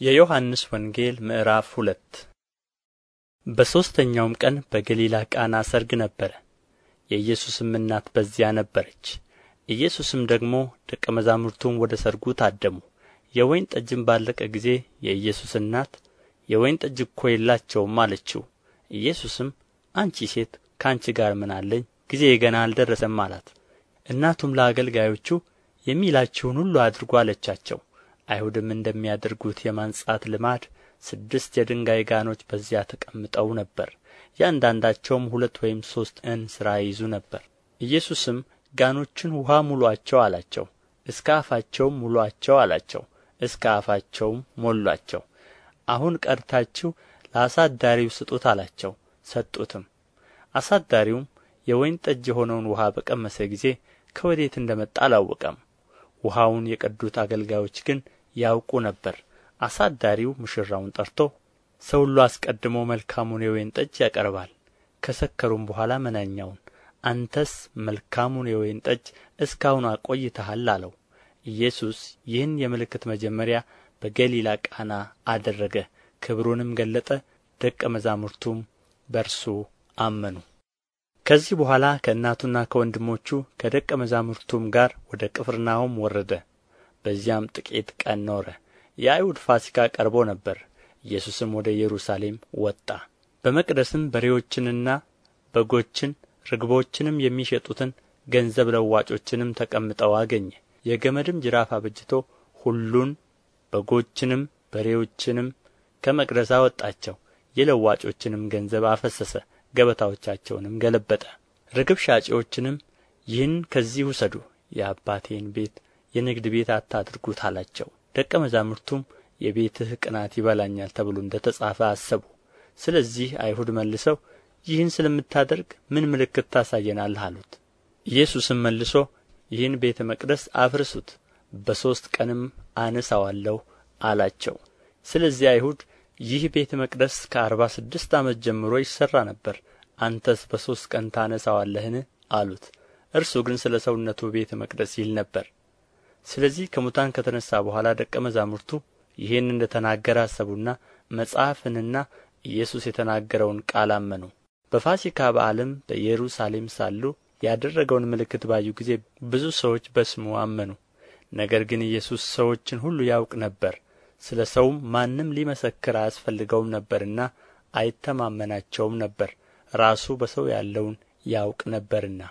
የዮሐንስ ወንጌል ምዕራፍ ሁለት። በሦስተኛውም ቀን በገሊላ ቃና ሰርግ ነበረ። የኢየሱስም እናት በዚያ ነበረች። ኢየሱስም ደግሞ ደቀ መዛሙርቱም ወደ ሰርጉ ታደሙ። የወይን ጠጅም ባለቀ ጊዜ የኢየሱስ እናት የወይን ጠጅ እኮ የላቸውም አለችው። ኢየሱስም አንቺ ሴት ከአንቺ ጋር ምን አለኝ? ጊዜዬ ገና አልደረሰም አላት። እናቱም ለአገልጋዮቹ የሚላችሁን ሁሉ አድርጉ አለቻቸው አይሁድም እንደሚያደርጉት የማንጻት ልማድ ስድስት የድንጋይ ጋኖች በዚያ ተቀምጠው ነበር። እያንዳንዳቸውም ሁለት ወይም ሦስት እንስራ ይይዙ ነበር። ኢየሱስም ጋኖቹን ውኃ ሙሉአቸው አላቸው እስከ አፋቸውም ሙሉአቸው አላቸው እስከ አፋቸውም ሞሏቸው። አሁን ቀድታችሁ ለአሳዳሪው ስጡት አላቸው ሰጡትም። አሳዳሪውም የወይን ጠጅ የሆነውን ውኃ በቀመሰ ጊዜ ከወዴት እንደ መጣ አላወቀም። ውኃውን የቀዱት አገልጋዮች ግን ያውቁ ነበር። አሳዳሪው ሙሽራውን ጠርቶ ሰው ሁሉ አስቀድሞ መልካሙን የወይን ጠጅ ያቀርባል። ከሰከሩም በኋላ መናኛውን አንተስ መልካሙን የወይን ጠጅ እስካሁን አቆይተሃል አለው። ኢየሱስ ይህን የምልክት መጀመሪያ በገሊላ ቃና አደረገ ክብሩንም ገለጠ ደቀ መዛሙርቱም በእርሱ አመኑ። ከዚህ በኋላ ከእናቱና ከወንድሞቹ ከደቀ መዛሙርቱም ጋር ወደ ቅፍርናሆም ወረደ በዚያም ጥቂት ቀን ኖረ። የአይሁድ ፋሲካ ቀርቦ ነበር። ኢየሱስም ወደ ኢየሩሳሌም ወጣ። በመቅደስም በሬዎችንና በጎችን ርግቦችንም የሚሸጡትን ገንዘብ ለዋጮችንም ተቀምጠው አገኘ። የገመድም ጅራፍ አበጅቶ ሁሉን በጎችንም በሬዎችንም ከመቅደስ አወጣቸው። የለዋጮችንም ገንዘብ አፈሰሰ ገበታዎቻቸውንም ገለበጠ። ርግብ ሻጪዎችንም ይህን ከዚህ ውሰዱ የአባቴን ቤት የንግድ ቤት አታድርጉት አላቸው። ደቀ መዛሙርቱም የቤትህ ቅናት ይበላኛል ተብሎ እንደ ተጻፈ አሰቡ። ስለዚህ አይሁድ መልሰው ይህን ስለምታደርግ ምን ምልክት ታሳየናለህ አሉት። ኢየሱስም መልሶ ይህን ቤተ መቅደስ አፍርሱት በሦስት ቀንም አነሣዋለሁ አላቸው። ስለዚህ አይሁድ ይህ ቤተ መቅደስ ከአርባ ስድስት ዓመት ጀምሮ ይሠራ ነበር። አንተስ በሦስት ቀን ታነሣዋለህን አሉት። እርሱ ግን ስለ ሰውነቱ ቤተ መቅደስ ይል ነበር ስለዚህ ከሙታን ከተነሣ በኋላ ደቀ መዛሙርቱ ይህን እንደ ተናገረ አሰቡና መጽሐፍንና ኢየሱስ የተናገረውን ቃል አመኑ። በፋሲካ በዓልም በኢየሩሳሌም ሳሉ ያደረገውን ምልክት ባዩ ጊዜ ብዙ ሰዎች በስሙ አመኑ። ነገር ግን ኢየሱስ ሰዎችን ሁሉ ያውቅ ነበር። ስለ ሰውም ማንም ሊመሰክር አያስፈልገውም ነበርና አይተማመናቸውም ነበር። ራሱ በሰው ያለውን ያውቅ ነበርና